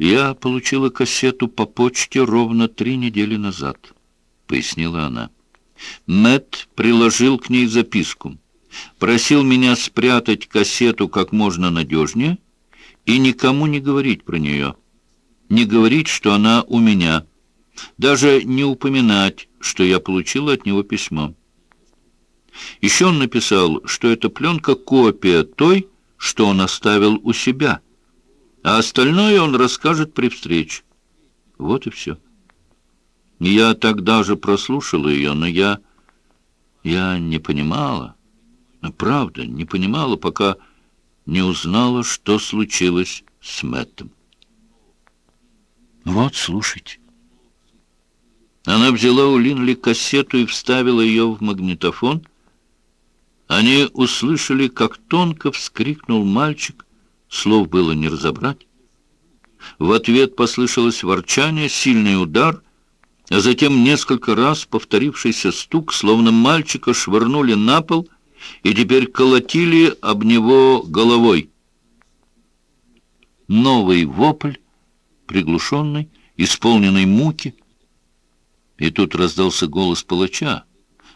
«Я получила кассету по почте ровно три недели назад», — пояснила она. Мэтт приложил к ней записку. Просил меня спрятать кассету как можно надежнее и никому не говорить про нее. Не говорить, что она у меня. Даже не упоминать, что я получила от него письмо. Еще он написал, что эта пленка — копия той, что он оставил у себя — а остальное он расскажет при встрече. Вот и все. Я тогда же прослушала ее, но я... Я не понимала, правда, не понимала, пока не узнала, что случилось с Мэттом. Вот, слушайте. Она взяла у Линли кассету и вставила ее в магнитофон. Они услышали, как тонко вскрикнул мальчик, Слов было не разобрать. В ответ послышалось ворчание, сильный удар, а затем несколько раз повторившийся стук, словно мальчика швырнули на пол и теперь колотили об него головой. Новый вопль, приглушенный, исполненный муки. И тут раздался голос палача,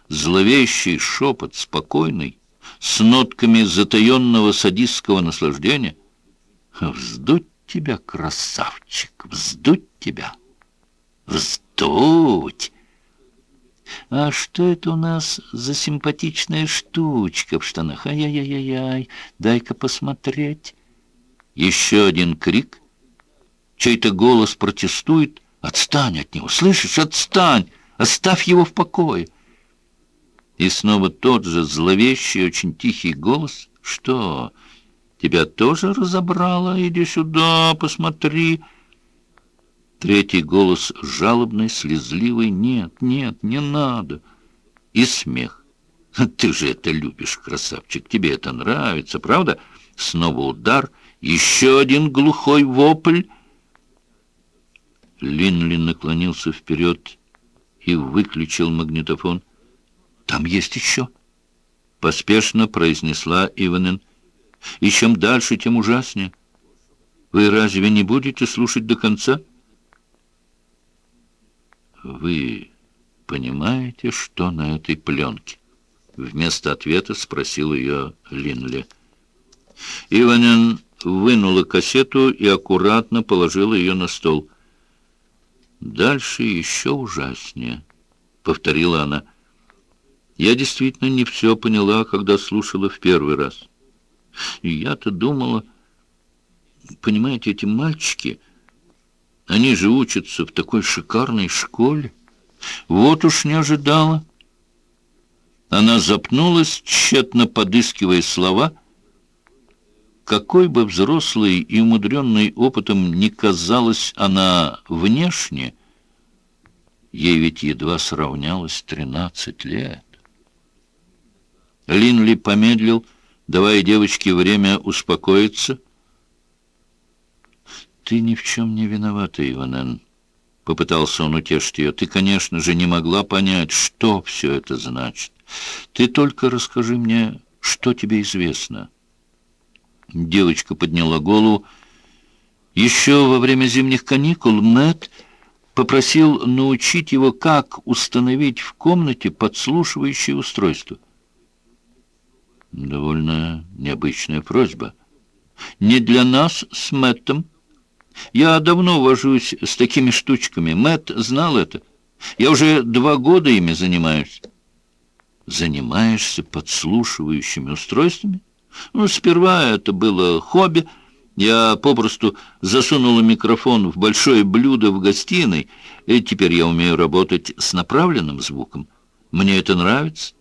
зловещий шепот, спокойный, с нотками затаенного садистского наслаждения — Вздуть тебя, красавчик, вздуть тебя, вздуть. А что это у нас за симпатичная штучка в штанах? Ай-яй-яй-яй, дай-ка посмотреть. Еще один крик. Чей-то голос протестует. Отстань от него, слышишь, отстань, оставь его в покое. И снова тот же зловещий, очень тихий голос. Что... Тебя тоже разобрала? Иди сюда, посмотри. Третий голос жалобный, слезливый. Нет, нет, не надо. И смех. Ты же это любишь, красавчик. Тебе это нравится, правда? Снова удар. Еще один глухой вопль. Линли наклонился вперед и выключил магнитофон. «Там есть еще!» — поспешно произнесла Иванен и чем дальше, тем ужаснее. Вы разве не будете слушать до конца? Вы понимаете, что на этой пленке? Вместо ответа спросил ее Линли. Иванин вынула кассету и аккуратно положила ее на стол. «Дальше еще ужаснее», — повторила она. «Я действительно не все поняла, когда слушала в первый раз». И я-то думала, понимаете, эти мальчики, они же учатся в такой шикарной школе. Вот уж не ожидала. Она запнулась, тщетно подыскивая слова. Какой бы взрослой и умудренной опытом ни казалась она внешне, ей ведь едва сравнялось тринадцать лет. Линли помедлил, давая девочке время успокоиться. «Ты ни в чем не виновата, Иванен», — попытался он утешить ее. «Ты, конечно же, не могла понять, что все это значит. Ты только расскажи мне, что тебе известно». Девочка подняла голову. Еще во время зимних каникул Мэтт попросил научить его, как установить в комнате подслушивающее устройство. Довольно необычная просьба. Не для нас с Мэттом. Я давно вожусь с такими штучками. Мэтт знал это. Я уже два года ими занимаюсь. Занимаешься подслушивающими устройствами? Ну, сперва это было хобби. Я попросту засунула микрофон в большое блюдо в гостиной, и теперь я умею работать с направленным звуком. Мне это нравится.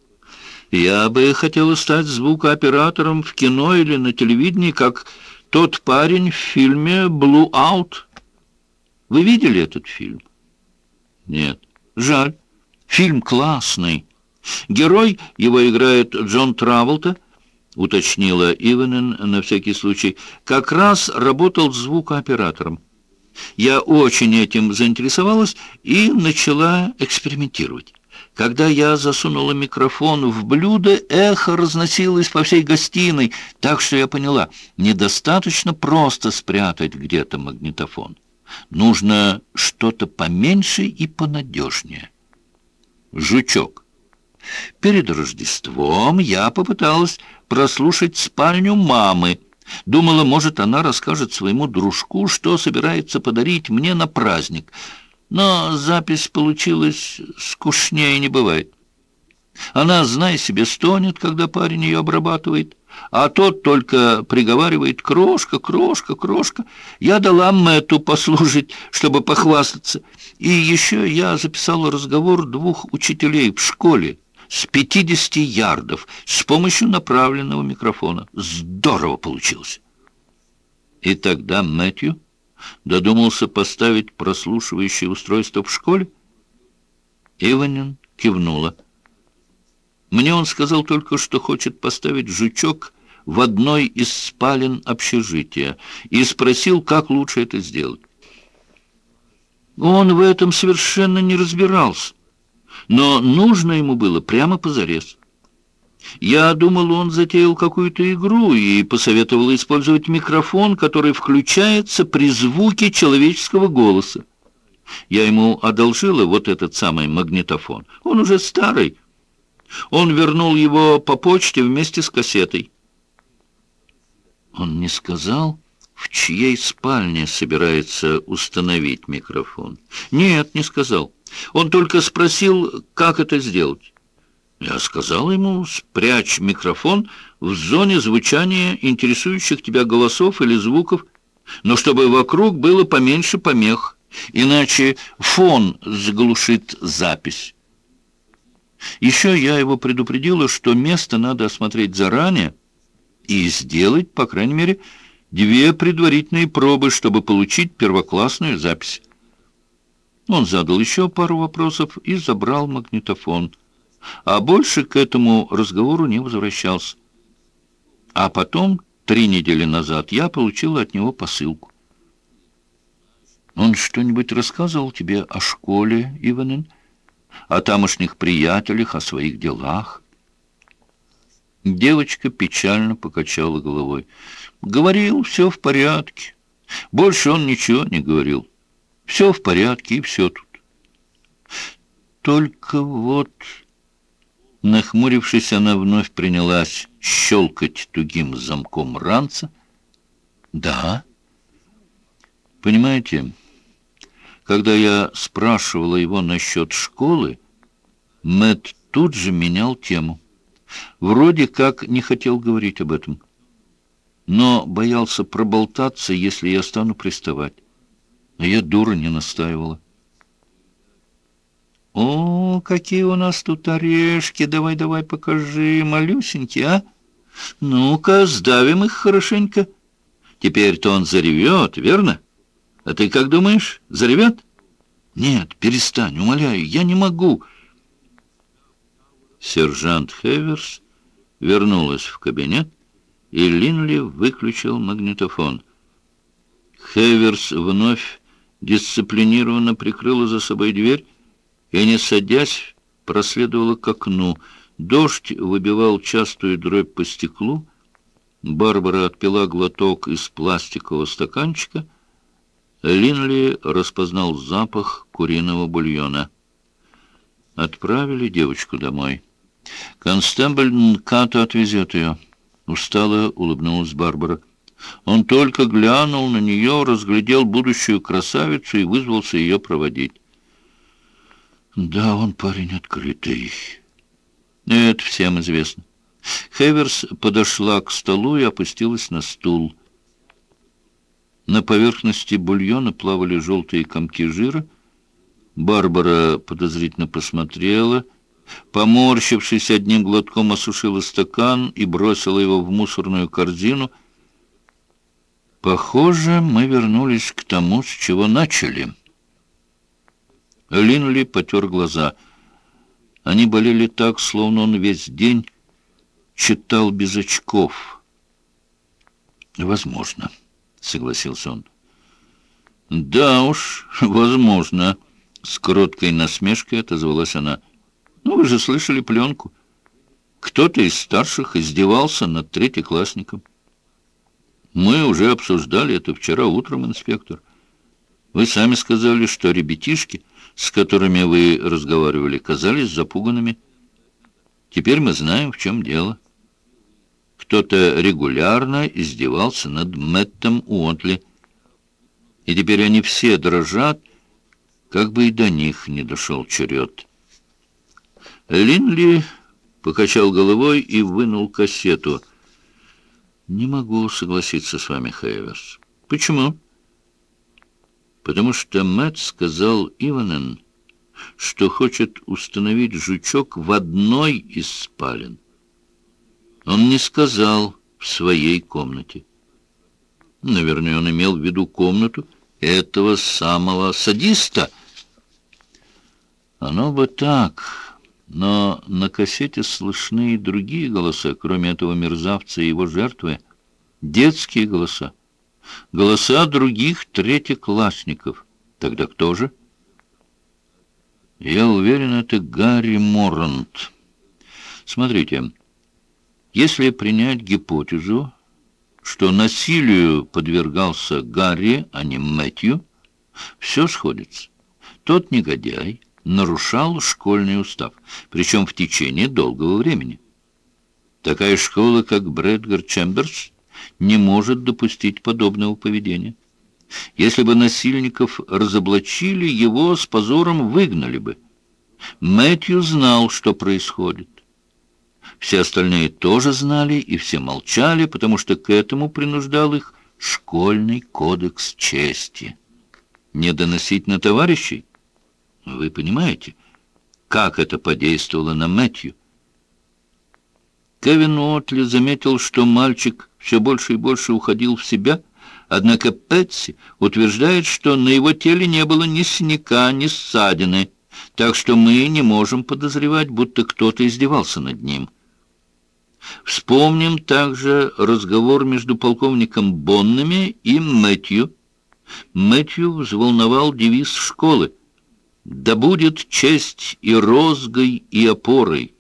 Я бы хотела стать звукооператором в кино или на телевидении, как тот парень в фильме «Blue Out». Вы видели этот фильм? Нет. Жаль. Фильм классный. Герой его играет Джон Траволта, уточнила Иванен на всякий случай, как раз работал звукооператором. Я очень этим заинтересовалась и начала экспериментировать. Когда я засунула микрофон в блюдо, эхо разносилось по всей гостиной, так что я поняла, недостаточно просто спрятать где-то магнитофон. Нужно что-то поменьше и понадежнее. Жучок. Перед Рождеством я попыталась прослушать спальню мамы. Думала, может, она расскажет своему дружку, что собирается подарить мне на праздник. Но запись получилась скучнее не бывает. Она, зная себе, стонет, когда парень ее обрабатывает, а тот только приговаривает «крошка, крошка, крошка». Я дала Мэтту послужить, чтобы похвастаться. И еще я записала разговор двух учителей в школе с 50 ярдов с помощью направленного микрофона. Здорово получилось. И тогда Мэтью додумался поставить прослушивающее устройство в школе? Иванин кивнула. Мне он сказал только, что хочет поставить жучок в одной из спален общежития и спросил, как лучше это сделать. Он в этом совершенно не разбирался, но нужно ему было прямо позарез. Я думал, он затеял какую-то игру и посоветовал использовать микрофон, который включается при звуке человеческого голоса. Я ему одолжила вот этот самый магнитофон. Он уже старый, он вернул его по почте вместе с кассетой. Он не сказал, в чьей спальне собирается установить микрофон. Нет, не сказал. Он только спросил, как это сделать. Я сказал ему, спрячь микрофон в зоне звучания интересующих тебя голосов или звуков, но чтобы вокруг было поменьше помех, иначе фон заглушит запись. Еще я его предупредила, что место надо осмотреть заранее и сделать, по крайней мере, две предварительные пробы, чтобы получить первоклассную запись. Он задал еще пару вопросов и забрал магнитофон, а больше к этому разговору не возвращался. А потом, три недели назад, я получила от него посылку. «Он что-нибудь рассказывал тебе о школе, Иванин?» о тамошних приятелях, о своих делах. Девочка печально покачала головой. Говорил, все в порядке. Больше он ничего не говорил. Все в порядке, и все тут. Только вот... Нахмурившись, она вновь принялась щелкать тугим замком ранца. «Да?» «Понимаете...» Когда я спрашивала его насчет школы, Мэтт тут же менял тему. Вроде как не хотел говорить об этом, но боялся проболтаться, если я стану приставать. А я дура не настаивала. «О, какие у нас тут орешки! Давай-давай покажи, малюсенькие, а? Ну-ка, сдавим их хорошенько. Теперь-то он заревет, верно?» А ты как думаешь, заревет? Нет, перестань, умоляю, я не могу. Сержант Хеверс вернулась в кабинет, и Линли выключил магнитофон. Хеверс вновь дисциплинированно прикрыла за собой дверь и, не садясь, проследовала к окну. Дождь выбивал частую дробь по стеклу. Барбара отпила глоток из пластикового стаканчика — Линли распознал запах куриного бульона. Отправили девочку домой. Констебль Нката отвезет ее. Устало улыбнулась Барбара. Он только глянул на нее, разглядел будущую красавицу и вызвался ее проводить. Да, он парень открытый. Это всем известно. Хеверс подошла к столу и опустилась на стул. На поверхности бульона плавали желтые комки жира. Барбара подозрительно посмотрела, поморщившись одним глотком, осушила стакан и бросила его в мусорную корзину. Похоже, мы вернулись к тому, с чего начали. Линли потер глаза. Они болели так, словно он весь день читал без очков. Возможно согласился он. «Да уж, возможно», — с короткой насмешкой отозвалась она. «Ну, вы же слышали пленку. Кто-то из старших издевался над третьеклассником. Мы уже обсуждали это вчера утром, инспектор. Вы сами сказали, что ребятишки, с которыми вы разговаривали, казались запуганными. Теперь мы знаем, в чем дело. Кто-то регулярно издевался над Мэттом Уотли. И теперь они все дрожат, как бы и до них не дошел черед. Линли покачал головой и вынул кассету. «Не могу согласиться с вами, Хейверс». «Почему?» «Потому что Мэтт сказал Иванен, что хочет установить жучок в одной из спален. Он не сказал в своей комнате. Наверное, он имел в виду комнату этого самого садиста. Оно бы так, но на кассете слышны и другие голоса, кроме этого мерзавца и его жертвы. Детские голоса. Голоса других третьеклассников. Тогда кто же? Я уверен, это Гарри Моррант. Смотрите, если принять гипотезу, что насилию подвергался Гарри, а не Мэтью, все сходится. Тот негодяй нарушал школьный устав, причем в течение долгого времени. Такая школа, как Брэдгар Чемберс, не может допустить подобного поведения. Если бы насильников разоблачили, его с позором выгнали бы. Мэтью знал, что происходит. Все остальные тоже знали, и все молчали, потому что к этому принуждал их школьный кодекс чести. Не доносить на товарищей? Вы понимаете, как это подействовало на Мэтью? Кевин Уотли заметил, что мальчик все больше и больше уходил в себя, однако Пэтси утверждает, что на его теле не было ни синяка, ни ссадины, так что мы не можем подозревать, будто кто-то издевался над ним. Вспомним также разговор между полковником Боннами и Мэтью. Мэтью взволновал девиз школы «Да будет честь и розгой, и опорой».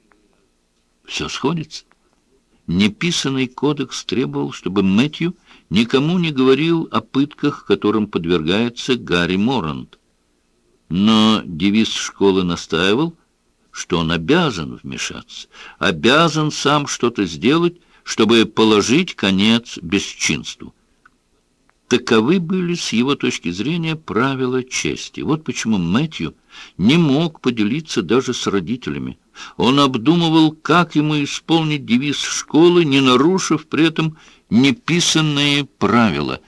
Все сходится. Неписанный кодекс требовал, чтобы Мэтью никому не говорил о пытках, которым подвергается Гарри Морант. Но девиз школы настаивал, что он обязан вмешаться, обязан сам что-то сделать, чтобы положить конец бесчинству. Таковы были с его точки зрения правила чести. Вот почему Мэтью не мог поделиться даже с родителями. Он обдумывал, как ему исполнить девиз школы, не нарушив при этом неписанные правила,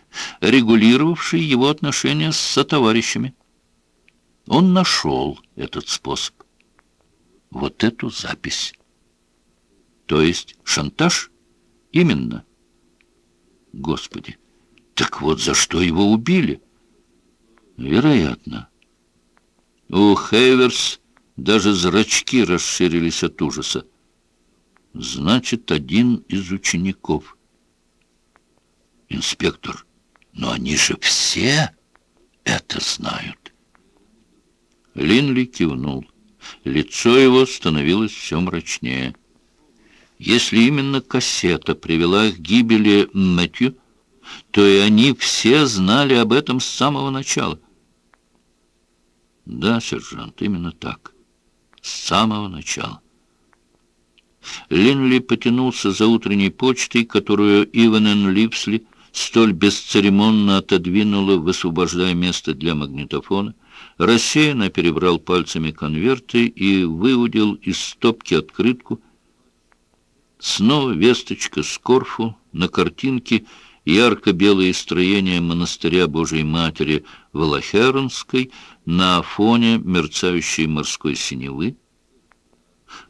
регулировавшие его отношения с сотоварищами. Он нашел этот способ вот эту запись. То есть шантаж? Именно. Господи, так вот за что его убили? Вероятно. У Хейверс даже зрачки расширились от ужаса. Значит, один из учеников. Инспектор, но они же все это знают. Линли кивнул. Лицо его становилось все мрачнее. Если именно кассета привела к гибели Мэтью, то и они все знали об этом с самого начала. Да, сержант, именно так. С самого начала. Линли потянулся за утренней почтой, которую Иванен Липсли столь бесцеремонно отодвинула, высвобождая место для магнитофона рассеянно перебрал пальцами конверты и выудил из стопки открытку. Снова весточка с Корфу на картинке ярко-белое строение монастыря Божией Матери Волохеронской на фоне мерцающей морской синевы.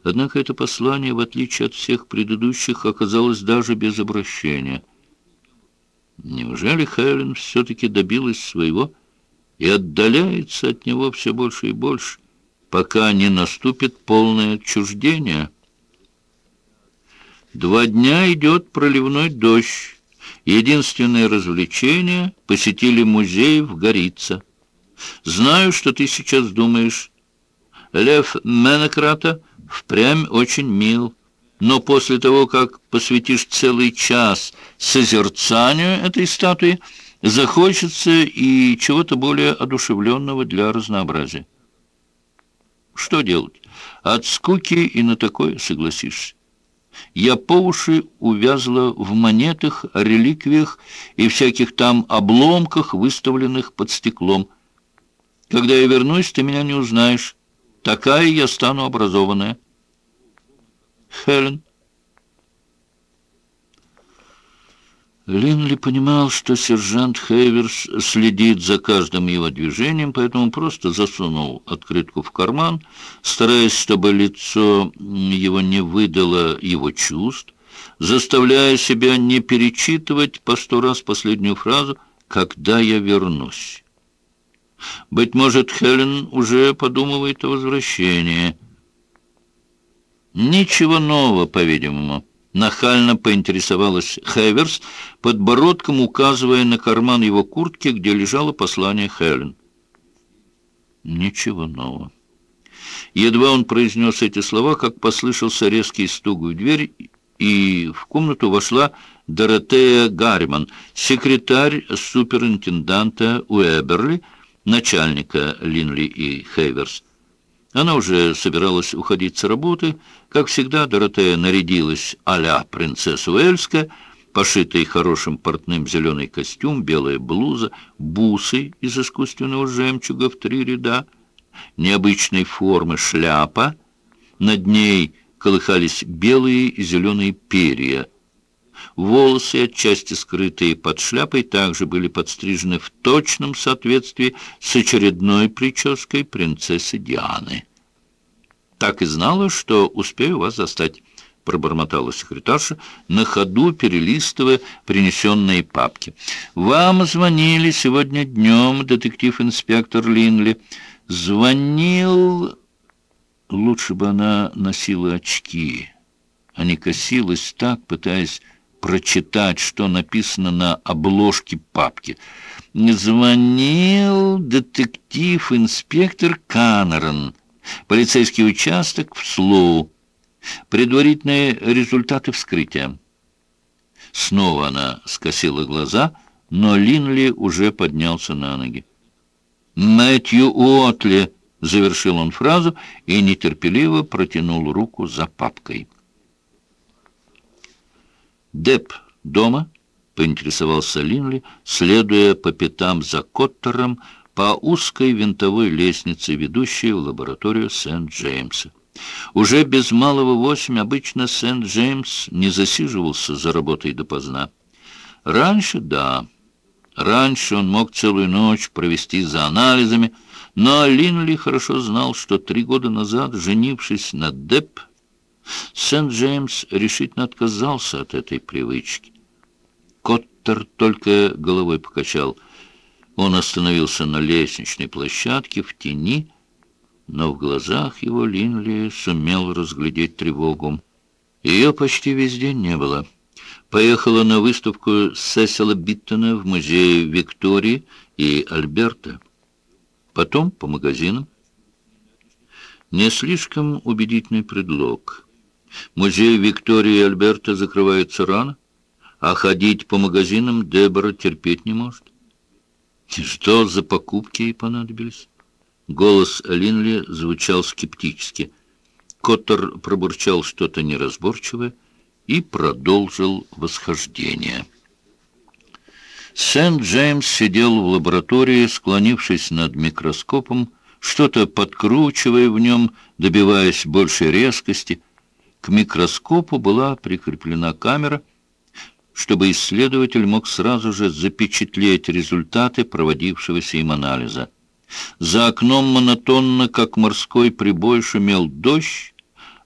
Однако это послание, в отличие от всех предыдущих, оказалось даже без обращения. Неужели Хелен все-таки добилась своего и отдаляется от него все больше и больше, пока не наступит полное отчуждение. Два дня идет проливной дождь. Единственное развлечение — посетили музей в Горица. Знаю, что ты сейчас думаешь. Лев Менекрата впрямь очень мил, но после того, как посвятишь целый час созерцанию этой статуи, Захочется и чего-то более одушевленного для разнообразия. Что делать? От скуки и на такое согласишься. Я по уши увязла в монетах, реликвиях и всяких там обломках, выставленных под стеклом. Когда я вернусь, ты меня не узнаешь. Такая я стану образованная. Хелен. Линли понимал, что сержант Хейверс следит за каждым его движением, поэтому просто засунул открытку в карман, стараясь, чтобы лицо его не выдало его чувств, заставляя себя не перечитывать по сто раз последнюю фразу «когда я вернусь». Быть может, Хелен уже подумывает о возвращении. Ничего нового, по-видимому. Нахально поинтересовалась Хеверс, подбородком указывая на карман его куртки, где лежало послание Хелен. Ничего нового. Едва он произнес эти слова, как послышался резкий стук в дверь, и в комнату вошла Доротея Гарриман, секретарь суперинтенданта Уэберли, начальника Линли и Хейверс. Она уже собиралась уходить с работы. Как всегда, Доротея нарядилась а-ля принцесса Уэльская, пошитый хорошим портным зеленый костюм, белая блуза, бусы из искусственного жемчуга в три ряда, необычной формы шляпа, над ней колыхались белые и зеленые перья — Волосы, отчасти скрытые под шляпой, также были подстрижены в точном соответствии с очередной прической принцессы Дианы. «Так и знала, что успею вас застать», — пробормотала секретарша, на ходу перелистывая принесенные папки. «Вам звонили сегодня днем, детектив-инспектор Линли. Звонил...» Лучше бы она носила очки, а не косилась так, пытаясь прочитать, что написано на обложке папки. Звонил детектив-инспектор Каннерон, полицейский участок в Слоу. Предварительные результаты вскрытия. Снова она скосила глаза, но Линли уже поднялся на ноги. «Мэтью Уотли!» — завершил он фразу и нетерпеливо протянул руку за папкой. Деп дома?» — поинтересовался Линли, следуя по пятам за Коттером по узкой винтовой лестнице, ведущей в лабораторию Сент-Джеймса. Уже без малого восемь обычно Сент-Джеймс не засиживался за работой допоздна. Раньше — да. Раньше он мог целую ночь провести за анализами, но Линли хорошо знал, что три года назад, женившись на Деп, Сент-Джеймс решительно отказался от этой привычки. Коттер только головой покачал. Он остановился на лестничной площадке в тени, но в глазах его Линли сумел разглядеть тревогу. Ее почти весь день не было. Поехала на выставку Сесила Биттона в музее Виктории и Альберта. Потом по магазинам. Не слишком убедительный предлог — Музей Виктории и Альберта закрывается рано, а ходить по магазинам Дебора терпеть не может. Что за покупки ей понадобились? Голос Линли звучал скептически. Коттер пробурчал что-то неразборчивое и продолжил восхождение. Сент-Джеймс сидел в лаборатории, склонившись над микроскопом, что-то подкручивая в нем, добиваясь большей резкости, к микроскопу была прикреплена камера, чтобы исследователь мог сразу же запечатлеть результаты проводившегося им анализа. За окном монотонно, как морской прибой, шумел дождь,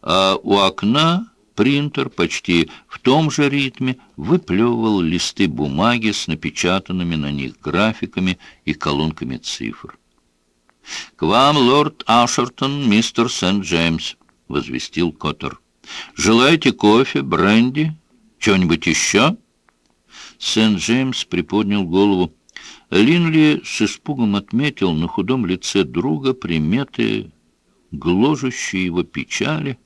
а у окна принтер почти в том же ритме выплевывал листы бумаги с напечатанными на них графиками и колонками цифр. «К вам, лорд Ашертон, мистер Сент-Джеймс», — возвестил Коттер. Желаете кофе, бренди, чего-нибудь еще?» Сент-Джеймс приподнял голову. Линли с испугом отметил на худом лице друга приметы, гложущие его печали,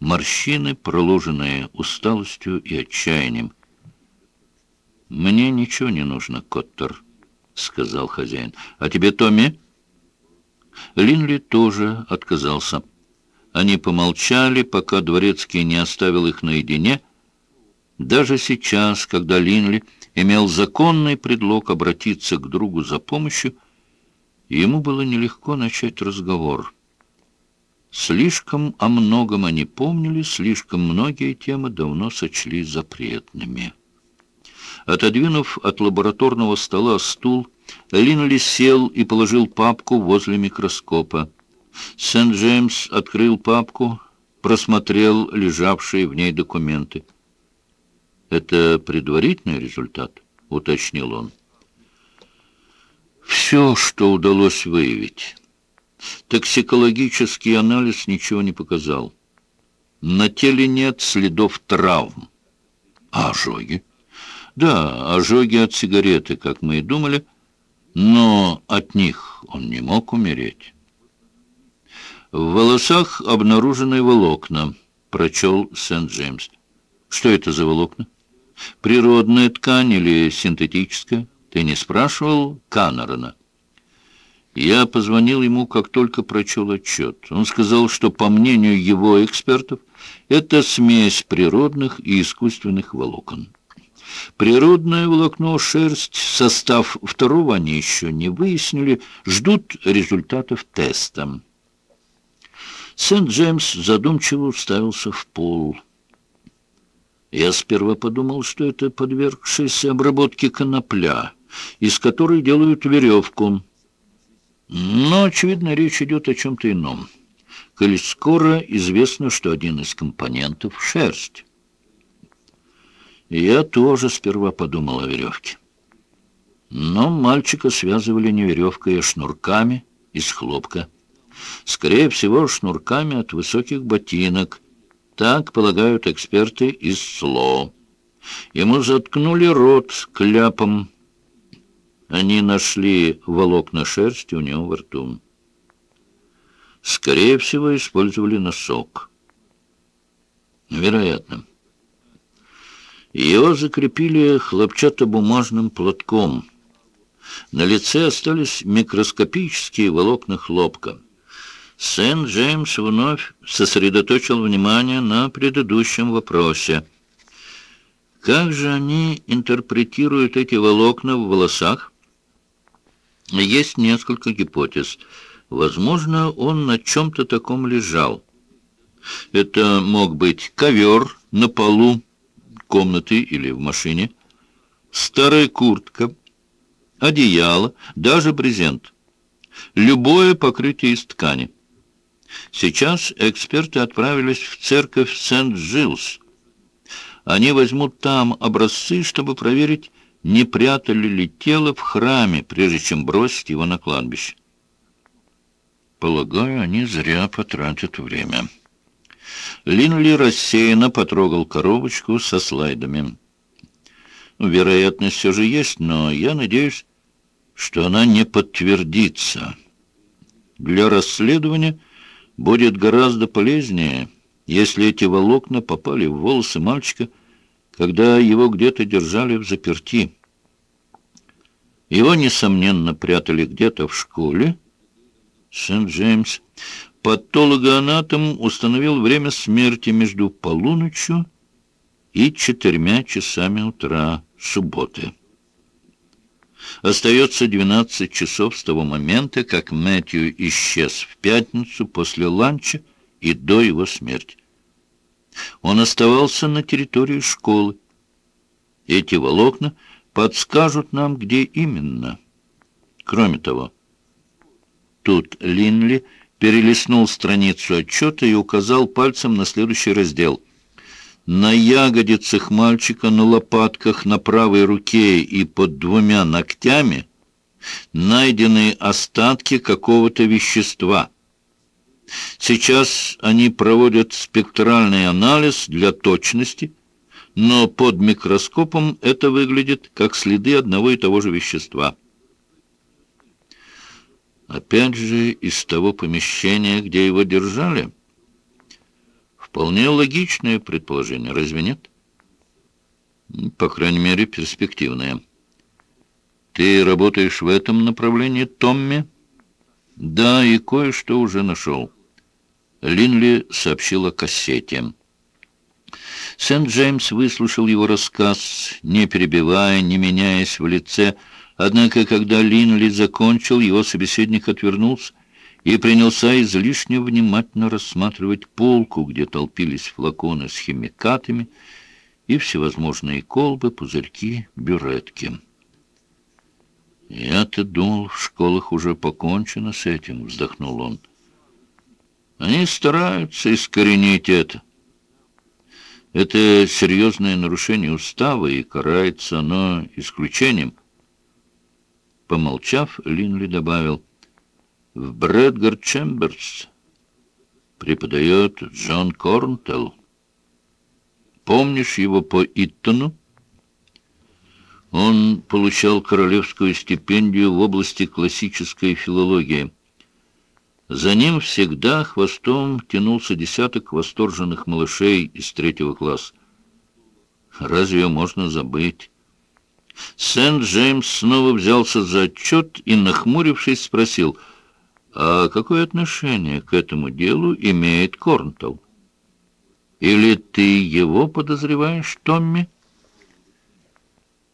морщины, проложенные усталостью и отчаянием. «Мне ничего не нужно, Коттер», сказал хозяин. «А тебе, Томми?» Линли тоже отказался. Они помолчали, пока дворецкий не оставил их наедине. Даже сейчас, когда Линли имел законный предлог обратиться к другу за помощью, ему было нелегко начать разговор. Слишком о многом они помнили, слишком многие темы давно сочли запретными. Отодвинув от лабораторного стола стул, Линли сел и положил папку возле микроскопа. Сент-Джеймс открыл папку, просмотрел лежавшие в ней документы. «Это предварительный результат?» — уточнил он. «Все, что удалось выявить. Токсикологический анализ ничего не показал. На теле нет следов травм. А ожоги?» «Да, ожоги от сигареты, как мы и думали, но от них он не мог умереть». «В волосах обнаружены волокна», — прочел Сент-Джеймс. «Что это за волокна? Природная ткань или синтетическая? Ты не спрашивал Каннерона?» Я позвонил ему, как только прочел отчет. Он сказал, что, по мнению его экспертов, это смесь природных и искусственных волокон. Природное волокно, шерсть, состав второго они еще не выяснили, ждут результатов теста. Сент-Джеймс задумчиво уставился в пол. Я сперва подумал, что это подвергшаяся обработке конопля, из которой делают веревку. Но, очевидно, речь идет о чем-то ином. Коль скоро известно, что один из компонентов — шерсть. Я тоже сперва подумал о веревке. Но мальчика связывали не веревкой, а шнурками из хлопка. Скорее всего, шнурками от высоких ботинок. Так полагают эксперты из СЛО. Ему заткнули рот кляпом. Они нашли волокна шерсти у него во рту. Скорее всего, использовали носок. Вероятно. Его закрепили хлопчатобумажным платком. На лице остались микроскопические волокна хлопка. Сент-Джеймс вновь сосредоточил внимание на предыдущем вопросе. Как же они интерпретируют эти волокна в волосах? Есть несколько гипотез. Возможно, он на чем-то таком лежал. Это мог быть ковер на полу комнаты или в машине, старая куртка, одеяло, даже брезент. Любое покрытие из ткани. Сейчас эксперты отправились в церковь Сент-Джилс. Они возьмут там образцы, чтобы проверить, не прятали ли тело в храме, прежде чем бросить его на кладбище. Полагаю, они зря потратят время. Линли рассеянно потрогал коробочку со слайдами. Вероятность все же есть, но я надеюсь, что она не подтвердится. Для расследования будет гораздо полезнее, если эти волокна попали в волосы мальчика, когда его где-то держали в заперти. Его, несомненно, прятали где-то в школе. Сент-Джеймс. Патологоанатом установил время смерти между полуночью и четырьмя часами утра субботы. Остается 12 часов с того момента, как Мэтью исчез в пятницу после ланча и до его смерти. Он оставался на территории школы. Эти волокна подскажут нам, где именно. Кроме того, тут Линли перелистнул страницу отчета и указал пальцем на следующий раздел — на ягодицах мальчика, на лопатках, на правой руке и под двумя ногтями найдены остатки какого-то вещества. Сейчас они проводят спектральный анализ для точности, но под микроскопом это выглядит как следы одного и того же вещества. Опять же, из того помещения, где его держали... Вполне логичное предположение, разве нет? По крайней мере, перспективное. Ты работаешь в этом направлении, Томми? Да, и кое-что уже нашел. Линли сообщила кассете. Сент-Джеймс выслушал его рассказ, не перебивая, не меняясь в лице, однако, когда Линли закончил, его собеседник отвернулся и принялся излишне внимательно рассматривать полку, где толпились флаконы с химикатами и всевозможные колбы, пузырьки, бюретки. «Я-то думал, в школах уже покончено с этим», — вздохнул он. «Они стараются искоренить это. Это серьезное нарушение устава, и карается оно исключением». Помолчав, Линли добавил, «В Брэдгар Чемберс преподает Джон Корнтелл. Помнишь его по Иттону?» Он получал королевскую стипендию в области классической филологии. За ним всегда хвостом тянулся десяток восторженных малышей из третьего класса. Разве можно забыть? Сент-Джеймс снова взялся за отчет и, нахмурившись, спросил, а какое отношение к этому делу имеет Корнтл? Или ты его подозреваешь, Томми?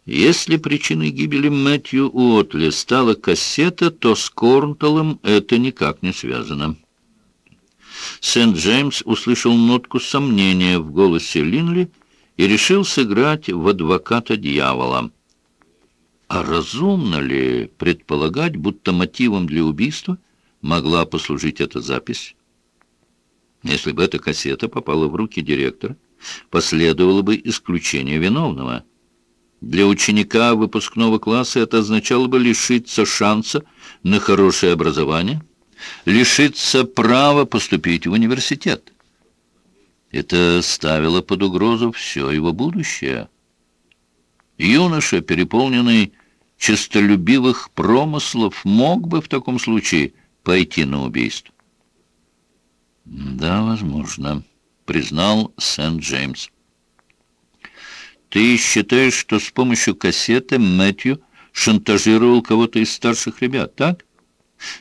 Если причиной гибели Мэтью Уотли стала кассета, то с Корнталом это никак не связано. Сент-Джеймс услышал нотку сомнения в голосе Линли и решил сыграть в адвоката дьявола. А разумно ли предполагать, будто мотивом для убийства могла послужить эта запись? Если бы эта кассета попала в руки директора, последовало бы исключение виновного — для ученика выпускного класса это означало бы лишиться шанса на хорошее образование, лишиться права поступить в университет. Это ставило под угрозу все его будущее. Юноша, переполненный честолюбивых промыслов, мог бы в таком случае пойти на убийство. «Да, возможно», — признал Сент-Джеймс. Ты считаешь, что с помощью кассеты Мэтью шантажировал кого-то из старших ребят, так?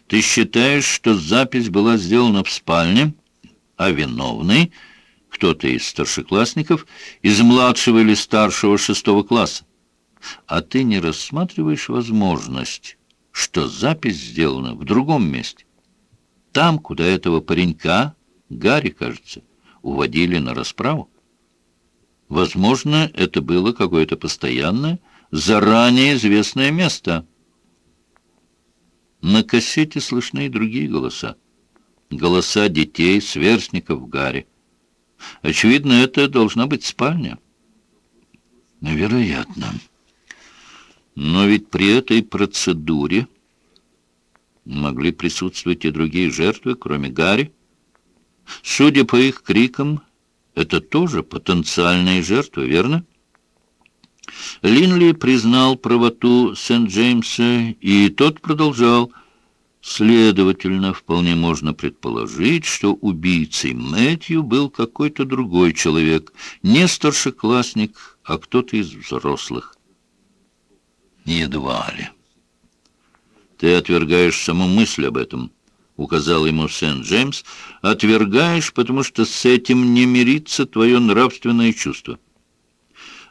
Ты считаешь, что запись была сделана в спальне, а виновный, кто-то из старшеклассников, из младшего или старшего шестого класса? А ты не рассматриваешь возможность, что запись сделана в другом месте? Там, куда этого паренька, Гарри, кажется, уводили на расправу? Возможно, это было какое-то постоянное, заранее известное место. На кассете слышны и другие голоса. Голоса детей, сверстников Гарри. Очевидно, это должна быть спальня. Вероятно. Но ведь при этой процедуре могли присутствовать и другие жертвы, кроме Гарри. Судя по их крикам, это тоже потенциальные жертвы, верно? Линли признал правоту Сент-Джеймса, и тот продолжал. Следовательно, вполне можно предположить, что убийцей Мэтью был какой-то другой человек, не старшеклассник, а кто-то из взрослых. Едва ли. Ты отвергаешь саму мысль об этом указал ему Сент-Джеймс, отвергаешь, потому что с этим не мирится твое нравственное чувство.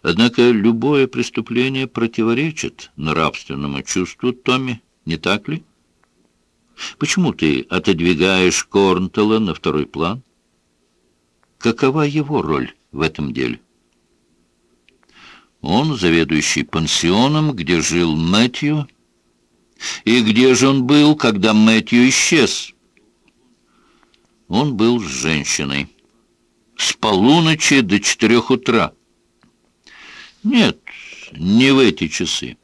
Однако любое преступление противоречит нравственному чувству Томми, не так ли? Почему ты отодвигаешь Корнтела на второй план? Какова его роль в этом деле? Он заведующий пансионом, где жил Мэтью, и где же он был, когда Мэтью исчез? Он был с женщиной. С полуночи до четырех утра. Нет, не в эти часы.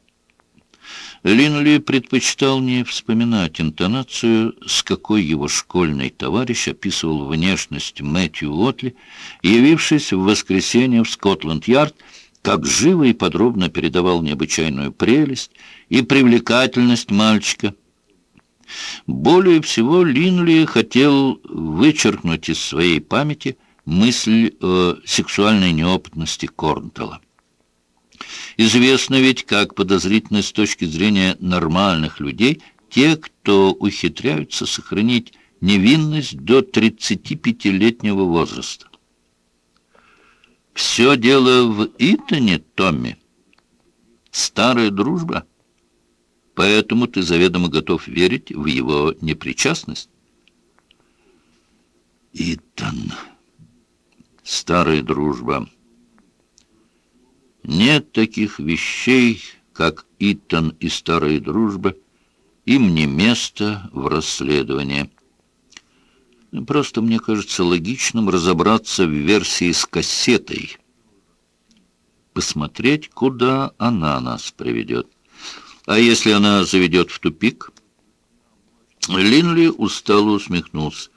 Линли предпочитал не вспоминать интонацию, с какой его школьный товарищ описывал внешность Мэтью Уотли, явившись в воскресенье в Скотланд-Ярд, как живо и подробно передавал необычайную прелесть и привлекательность мальчика. Более всего Линли хотел вычеркнуть из своей памяти мысль о сексуальной неопытности Корнтелла. Известно ведь, как подозрительно с точки зрения нормальных людей те, кто ухитряются сохранить невинность до 35-летнего возраста. Все дело в Итоне, Томми. Старая дружба. Поэтому ты заведомо готов верить в его непричастность. Итан. Старая дружба. Нет таких вещей, как Итан и старая дружба. Им не место в расследовании. Просто мне кажется логичным разобраться в версии с кассетой. Посмотреть, куда она нас приведет. А если она заведет в тупик? Линли устало усмехнулся.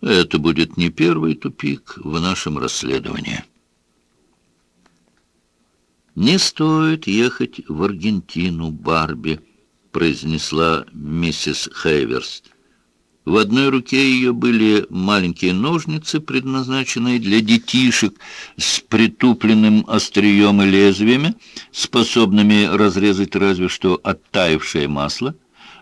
Это будет не первый тупик в нашем расследовании. «Не стоит ехать в Аргентину, Барби», — произнесла миссис Хейверст. В одной руке ее были маленькие ножницы, предназначенные для детишек, с притупленным острием и лезвиями, способными разрезать разве что оттаившее масло.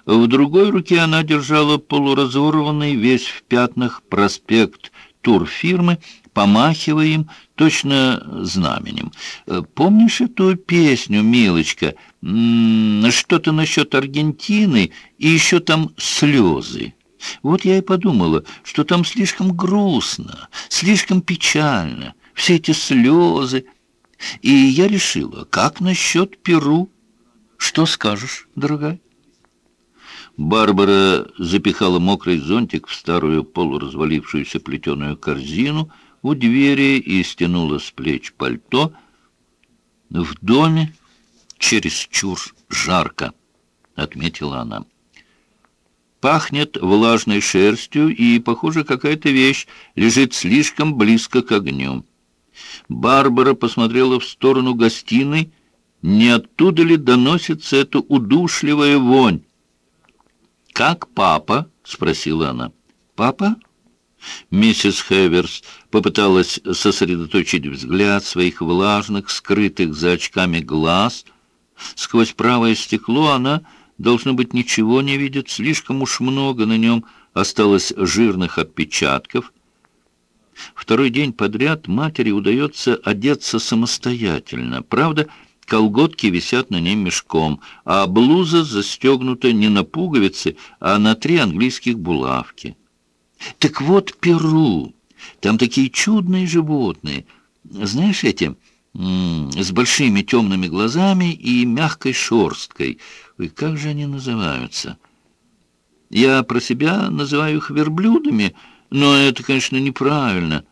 В другой руке она держала полуразорванный, весь в пятнах, проспект турфирмы, помахивая им точно знаменем. Э, помнишь эту песню, милочка? Что-то насчет Аргентины и еще там слезы. Вот я и подумала, что там слишком грустно, слишком печально, все эти слезы. И я решила, как насчет Перу? Что скажешь, дорогая? Барбара запихала мокрый зонтик в старую полуразвалившуюся плетеную корзину — у двери и стянула с плеч пальто. В доме чересчур жарко, отметила она. Пахнет влажной шерстью, и, похоже, какая-то вещь лежит слишком близко к огню. Барбара посмотрела в сторону гостиной, не оттуда ли доносится эта удушливая вонь. «Как папа?» — спросила она. «Папа?» Миссис Хеверс попыталась сосредоточить взгляд своих влажных, скрытых за очками глаз. Сквозь правое стекло она, должно быть, ничего не видит, слишком уж много на нем осталось жирных отпечатков. Второй день подряд матери удается одеться самостоятельно. Правда, колготки висят на ней мешком, а блуза застегнута не на пуговицы, а на три английских булавки. Так вот Перу. Там такие чудные животные. Знаешь эти, с большими темными глазами и мягкой шерсткой. Ой, как же они называются? Я про себя называю их верблюдами, но это, конечно, неправильно.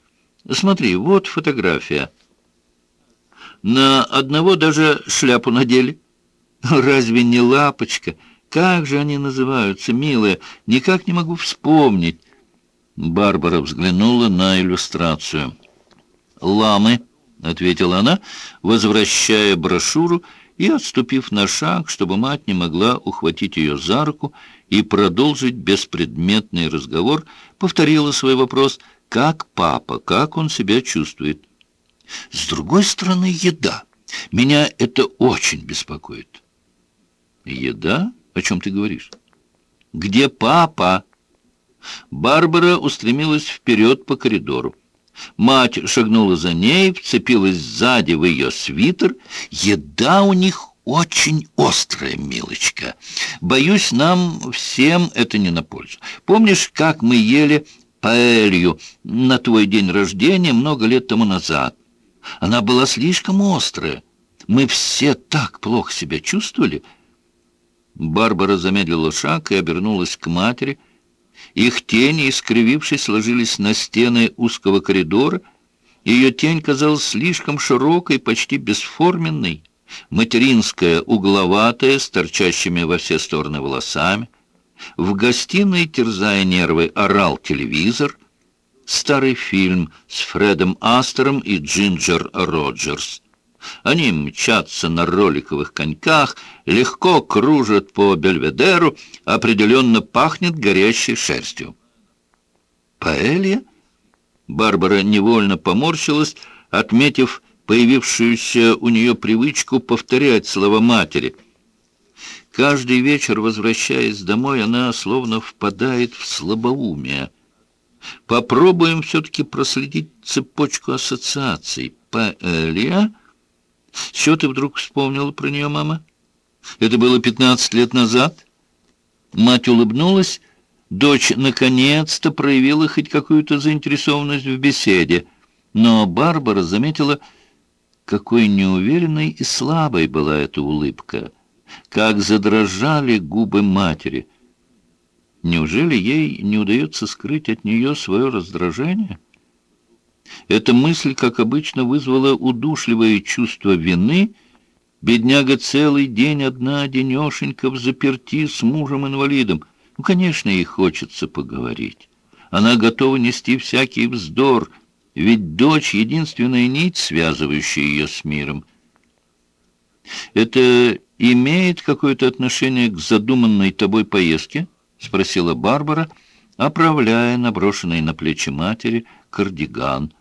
Смотри, вот фотография. На одного даже шляпу надели. Разве не лапочка? Как же они называются, милая? Никак не могу вспомнить. Барбара взглянула на иллюстрацию. «Ламы», — ответила она, возвращая брошюру и отступив на шаг, чтобы мать не могла ухватить ее за руку и продолжить беспредметный разговор, повторила свой вопрос «Как папа? Как он себя чувствует?» «С другой стороны, еда. Меня это очень беспокоит». «Еда? О чем ты говоришь?» «Где папа?» Барбара устремилась вперед по коридору. Мать шагнула за ней, вцепилась сзади в ее свитер. Еда у них очень острая, милочка. Боюсь, нам всем это не на пользу. Помнишь, как мы ели паэлью на твой день рождения много лет тому назад? Она была слишком острая. Мы все так плохо себя чувствовали. Барбара замедлила шаг и обернулась к матери — их тени, искривившись, ложились на стены узкого коридора. Ее тень казалась слишком широкой, почти бесформенной, материнская, угловатая, с торчащими во все стороны волосами. В гостиной, терзая нервы, орал телевизор. Старый фильм с Фредом Астером и Джинджер Роджерс. Они мчатся на роликовых коньках, легко кружат по бельведеру, определенно пахнет горящей шерстью. Паэлья? Барбара невольно поморщилась, отметив появившуюся у нее привычку повторять слова матери. Каждый вечер, возвращаясь домой, она словно впадает в слабоумие. Попробуем все-таки проследить цепочку ассоциаций. Паэлья? Что ты вдруг вспомнила про нее, мама? Это было пятнадцать лет назад? Мать улыбнулась. Дочь наконец-то проявила хоть какую-то заинтересованность в беседе. Но Барбара заметила, какой неуверенной и слабой была эта улыбка, как задрожали губы матери. Неужели ей не удается скрыть от нее свое раздражение? Эта мысль, как обычно, вызвала удушливое чувство вины. Бедняга целый день одна-одинешенька в заперти с мужем-инвалидом. Ну, конечно, ей хочется поговорить. Она готова нести всякий вздор, ведь дочь — единственная нить, связывающая ее с миром. «Это имеет какое-то отношение к задуманной тобой поездке?» — спросила Барбара, оправляя наброшенный на плечи матери кардиган.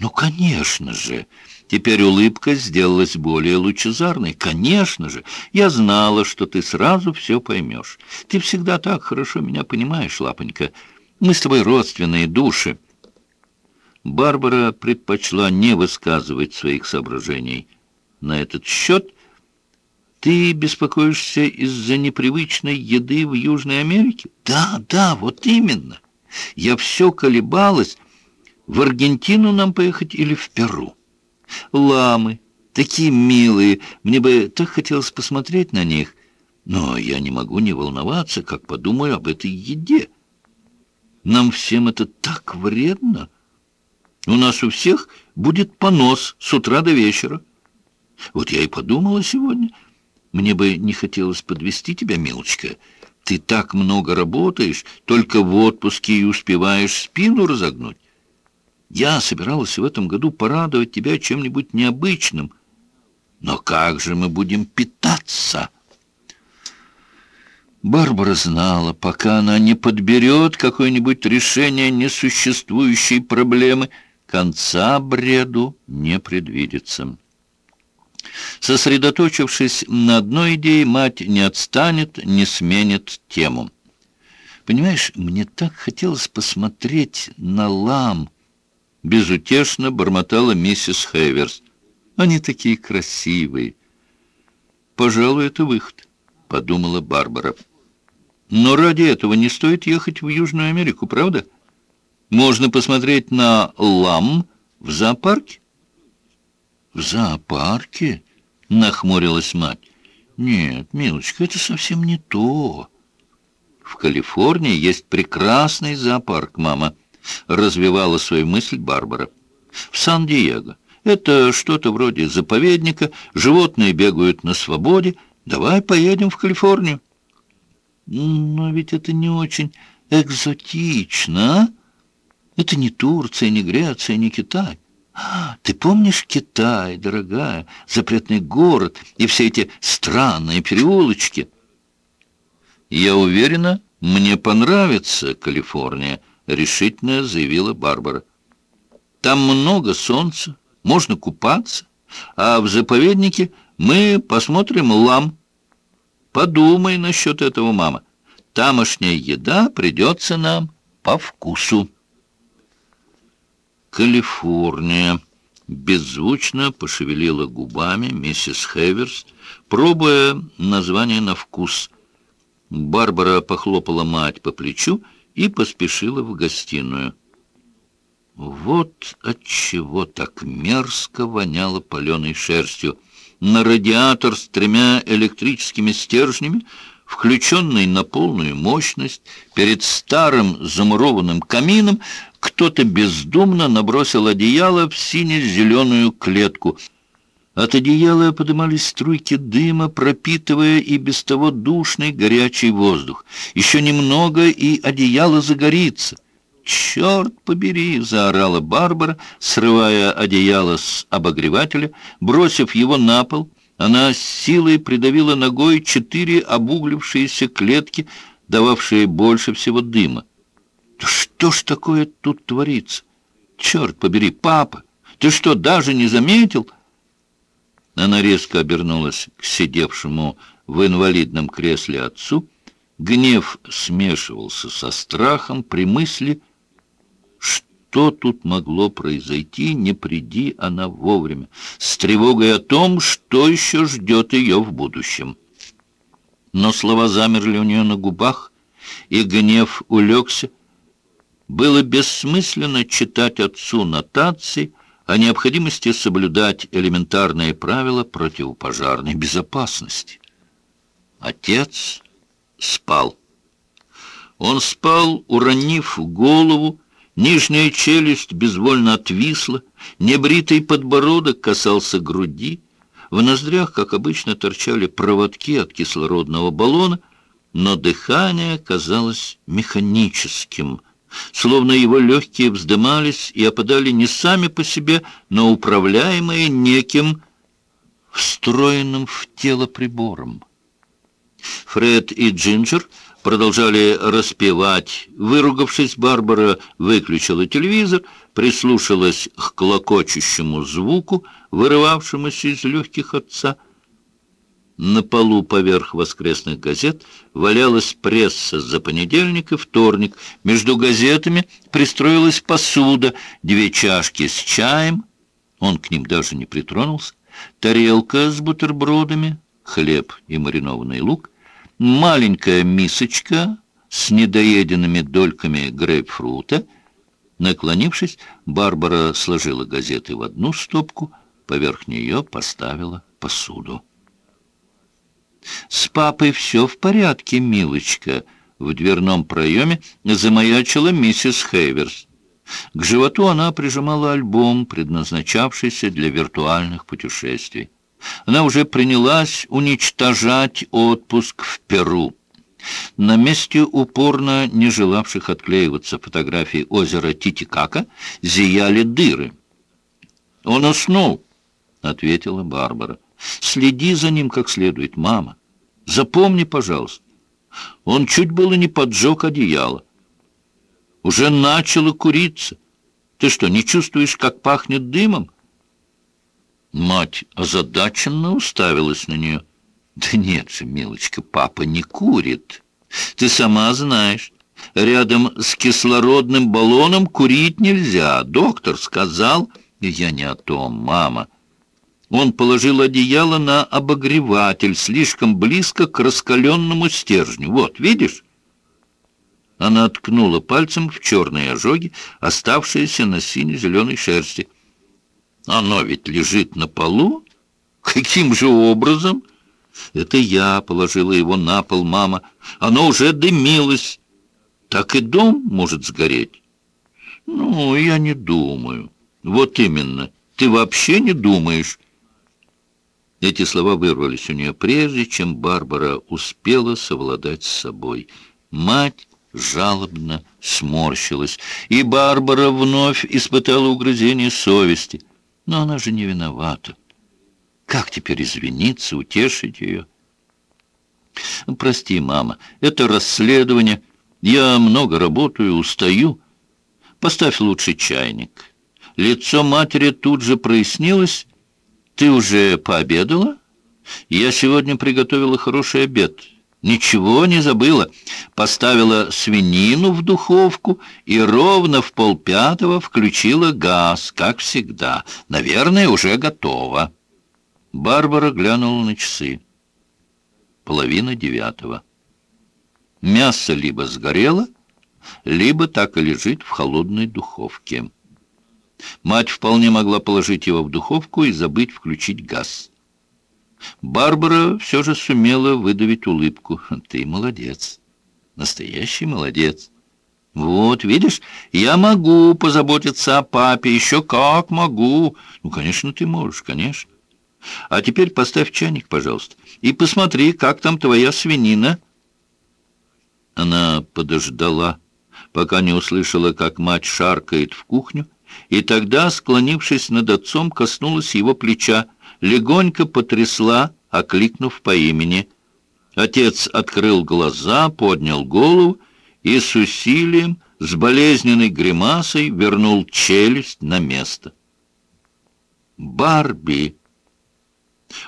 «Ну, конечно же!» Теперь улыбка сделалась более лучезарной. «Конечно же! Я знала, что ты сразу все поймешь. Ты всегда так хорошо меня понимаешь, лапонька. Мы с тобой родственные души». Барбара предпочла не высказывать своих соображений на этот счет. «Ты беспокоишься из-за непривычной еды в Южной Америке?» «Да, да, вот именно. Я все колебалась, в Аргентину нам поехать или в Перу. Ламы, такие милые, мне бы так хотелось посмотреть на них, но я не могу не волноваться, как подумаю об этой еде. Нам всем это так вредно». У нас у всех будет понос с утра до вечера. Вот я и подумала сегодня. Мне бы не хотелось подвести тебя, милочка. Ты так много работаешь, только в отпуске и успеваешь спину разогнуть. Я собиралась в этом году порадовать тебя чем-нибудь необычным. Но как же мы будем питаться?» Барбара знала, пока она не подберет какое-нибудь решение несуществующей проблемы — конца бреду не предвидится. Сосредоточившись на одной идее, мать не отстанет, не сменит тему. «Понимаешь, мне так хотелось посмотреть на лам», — безутешно бормотала миссис Хейверс. «Они такие красивые». «Пожалуй, это выход», — подумала Барбара. «Но ради этого не стоит ехать в Южную Америку, правда?» Можно посмотреть на лам в зоопарке. В зоопарке? Нахмурилась мать. Нет, милочка, это совсем не то. В Калифорнии есть прекрасный зоопарк, мама. Развивала свою мысль Барбара. В Сан-Диего. Это что-то вроде заповедника, животные бегают на свободе. Давай поедем в Калифорнию. Но ведь это не очень экзотично, а? Это не Турция, не Греция, не Китай. Ты помнишь Китай, дорогая, запретный город и все эти странные переулочки? Я уверена, мне понравится Калифорния, решительно заявила Барбара. Там много солнца, можно купаться, а в заповеднике мы посмотрим лам. Подумай насчет этого, мама. Тамошняя еда придется нам по вкусу. «Калифорния», — беззвучно пошевелила губами миссис Хеверс, пробуя название на вкус. Барбара похлопала мать по плечу и поспешила в гостиную. Вот отчего так мерзко воняло паленой шерстью. На радиатор с тремя электрическими стержнями включенный на полную мощность, перед старым замурованным камином, кто-то бездумно набросил одеяло в сине-зеленую клетку. От одеяла подымались струйки дыма, пропитывая и без того душный горячий воздух. Еще немного, и одеяло загорится. «Черт побери!» — заорала Барбара, срывая одеяло с обогревателя, бросив его на пол — она с силой придавила ногой четыре обуглившиеся клетки, дававшие больше всего дыма. что ж такое тут творится? Черт побери, папа, ты что, даже не заметил? Она резко обернулась к сидевшему в инвалидном кресле отцу. Гнев смешивался со страхом при мысли, что тут могло произойти, не приди она вовремя, с тревогой о том, что еще ждет ее в будущем. Но слова замерли у нее на губах, и гнев улегся. Было бессмысленно читать отцу нотации о необходимости соблюдать элементарные правила противопожарной безопасности. Отец спал. Он спал, уронив голову, нижняя челюсть безвольно отвисла, небритый подбородок касался груди, в ноздрях, как обычно, торчали проводки от кислородного баллона, но дыхание казалось механическим, словно его легкие вздымались и опадали не сами по себе, но управляемые неким встроенным в тело прибором. Фред и Джинджер продолжали распевать. Выругавшись, Барбара выключила телевизор, прислушалась к клокочущему звуку, вырывавшемуся из легких отца. На полу поверх воскресных газет валялась пресса за понедельник и вторник. Между газетами пристроилась посуда, две чашки с чаем, он к ним даже не притронулся, тарелка с бутербродами, хлеб и маринованный лук, маленькая мисочка с недоеденными дольками грейпфрута. Наклонившись, Барбара сложила газеты в одну стопку, поверх нее поставила посуду. «С папой все в порядке, милочка», — в дверном проеме замаячила миссис Хейверс. К животу она прижимала альбом, предназначавшийся для виртуальных путешествий. Она уже принялась уничтожать отпуск в Перу. На месте упорно не желавших отклеиваться фотографий озера Титикака зияли дыры. «Он уснул», — ответила Барбара. «Следи за ним как следует, мама. Запомни, пожалуйста, он чуть было не поджег одеяло. Уже начало куриться. Ты что, не чувствуешь, как пахнет дымом?» Мать озадаченно уставилась на нее. «Да нет же, милочка, папа не курит. Ты сама знаешь, рядом с кислородным баллоном курить нельзя. Доктор сказал...» «Я не о том, мама». Он положил одеяло на обогреватель, слишком близко к раскаленному стержню. Вот, видишь? Она ткнула пальцем в черные ожоги, оставшиеся на сине-зеленой шерсти. Оно ведь лежит на полу? Каким же образом? Это я положила его на пол, мама. Оно уже дымилось. Так и дом может сгореть. Ну, я не думаю. Вот именно. Ты вообще не думаешь. Эти слова вырвались у нее прежде, чем Барбара успела совладать с собой. Мать жалобно сморщилась, и Барбара вновь испытала угрызение совести. Но она же не виновата. Как теперь извиниться, утешить ее? Прости, мама, это расследование. Я много работаю, устаю. Поставь лучше чайник. Лицо матери тут же прояснилось. Ты уже пообедала? Я сегодня приготовила хороший обед. Ничего не забыла. Поставила свинину в духовку и ровно в полпятого включила газ, как всегда. Наверное, уже готово. Барбара глянула на часы. Половина девятого. Мясо либо сгорело, либо так и лежит в холодной духовке. Мать вполне могла положить его в духовку и забыть включить газ. Барбара все же сумела выдавить улыбку. «Ты молодец, настоящий молодец. Вот, видишь, я могу позаботиться о папе, еще как могу. Ну, конечно, ты можешь, конечно. А теперь поставь чайник, пожалуйста, и посмотри, как там твоя свинина». Она подождала, пока не услышала, как мать шаркает в кухню, и тогда, склонившись над отцом, коснулась его плеча, легонько потрясла, окликнув по имени. Отец открыл глаза, поднял голову и с усилием, с болезненной гримасой вернул челюсть на место. «Барби!»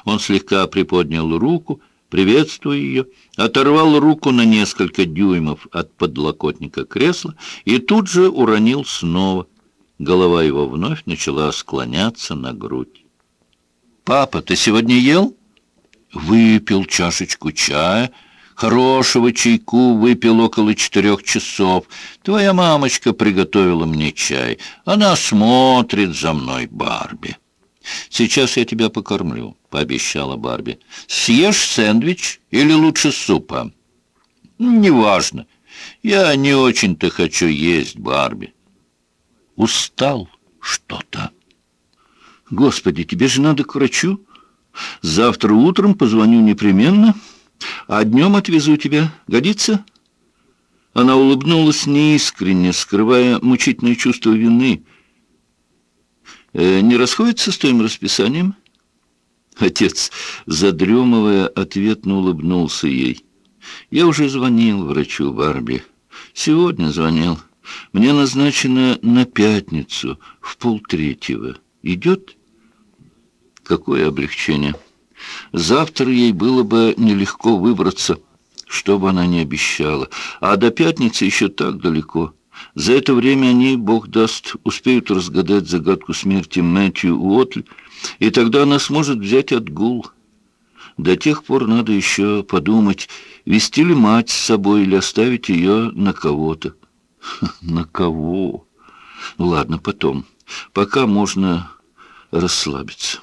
Он слегка приподнял руку, приветствуя ее, оторвал руку на несколько дюймов от подлокотника кресла и тут же уронил снова. Голова его вновь начала склоняться на грудь. «Папа, ты сегодня ел?» «Выпил чашечку чая». Хорошего чайку выпил около четырех часов. Твоя мамочка приготовила мне чай. Она смотрит за мной, Барби. Сейчас я тебя покормлю, пообещала Барби. Съешь сэндвич или лучше супа? Неважно. Я не очень-то хочу есть, Барби. Устал что-то. Господи, тебе же надо к врачу. Завтра утром позвоню непременно а днем отвезу тебя. Годится?» Она улыбнулась неискренне, скрывая мучительное чувство вины. «Э, «Не расходится с твоим расписанием?» Отец, задремывая, ответно улыбнулся ей. «Я уже звонил врачу Барби. Сегодня звонил. Мне назначено на пятницу в полтретьего. Идет?» «Какое облегчение!» Завтра ей было бы нелегко выбраться, что бы она ни обещала. А до пятницы еще так далеко. За это время они, Бог даст, успеют разгадать загадку смерти Мэтью Уотли, и тогда она сможет взять отгул. До тех пор надо еще подумать, вести ли мать с собой или оставить ее на кого-то. На кого? Ладно, потом. Пока можно расслабиться.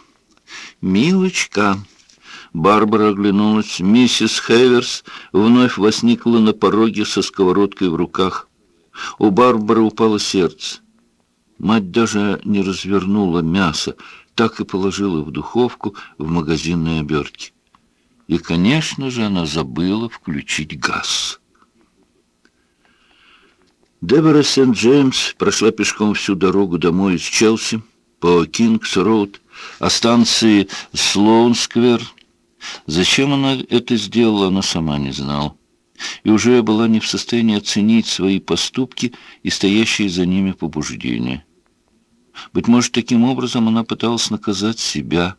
«Милочка!» Барбара оглянулась. Миссис Хеверс вновь возникла на пороге со сковородкой в руках. У Барбары упало сердце. Мать даже не развернула мясо, так и положила в духовку в магазинной обертке. И, конечно же, она забыла включить газ. Дебора Сент-Джеймс прошла пешком всю дорогу домой из Челси по Кингс-Роуд, о станции Слоун-сквер. Зачем она это сделала, она сама не знала. И уже была не в состоянии оценить свои поступки и стоящие за ними побуждения. Быть может, таким образом она пыталась наказать себя.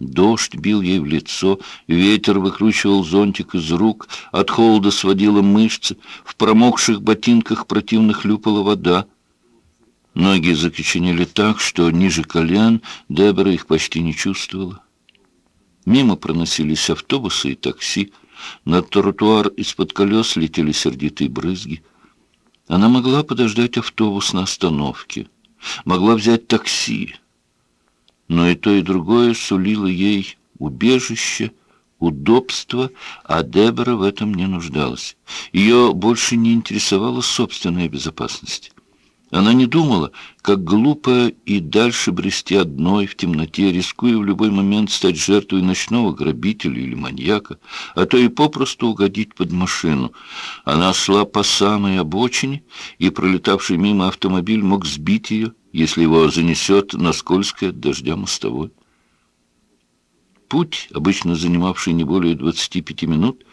Дождь бил ей в лицо, ветер выкручивал зонтик из рук, от холода сводила мышцы, в промокших ботинках противно хлюпала вода. Ноги закоченели так, что ниже колен Дебора их почти не чувствовала. Мимо проносились автобусы и такси. На тротуар из-под колес летели сердитые брызги. Она могла подождать автобус на остановке, могла взять такси. Но и то, и другое сулило ей убежище, удобство, а Дебора в этом не нуждалась. Ее больше не интересовала собственная безопасность. Она не думала, как глупо и дальше брести одной в темноте, рискуя в любой момент стать жертвой ночного грабителя или маньяка, а то и попросту угодить под машину. Она шла по самой обочине, и пролетавший мимо автомобиль мог сбить ее, если его занесет на скользкое дождя мостовой. Путь, обычно занимавший не более 25 минут,